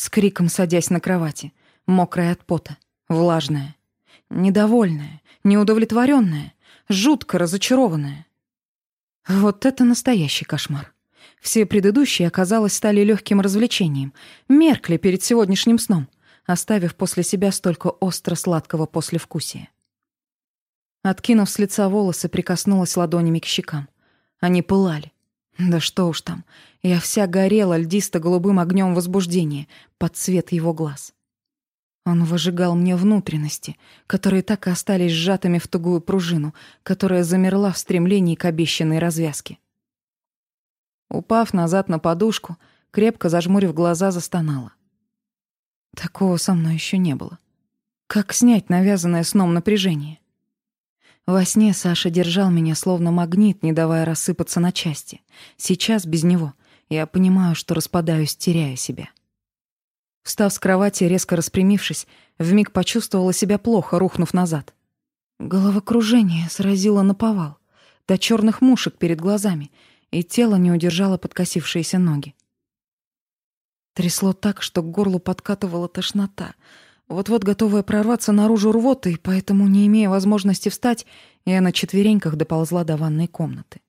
С криком садясь на кровати, мокрая от пота, влажная, недовольная, неудовлетворенная, жутко разочарованная. Вот это настоящий кошмар. Все предыдущие, оказалось, стали легким развлечением, меркли перед сегодняшним сном, оставив после себя столько остро-сладкого послевкусия. Откинув с лица волосы, прикоснулась ладонями к щекам. Они пылали, да что уж там, я вся горела льдисто-голубым огнем возбуждения под цвет его глаз. Он выжигал мне внутренности, которые так и остались сжатыми в тугую пружину, которая замерла в стремлении к обещанной развязке. Упав назад на подушку, крепко зажмурив глаза, застонала. Такого со мной еще не было. Как снять навязанное сном напряжение? Во сне Саша держал меня словно магнит, не давая рассыпаться на части. Сейчас без него я понимаю, что распадаюсь, теряя себя. Встав с кровати, резко распрямившись, вмиг почувствовала себя плохо, рухнув назад. Головокружение сразило наповал, до черных мушек перед глазами, и тело не удержало подкосившиеся ноги. Трясло так, что к горлу подкатывала тошнота — вот-вот готовая прорваться наружу рвоты, поэтому, не имея возможности встать, я на четвереньках доползла до ванной комнаты.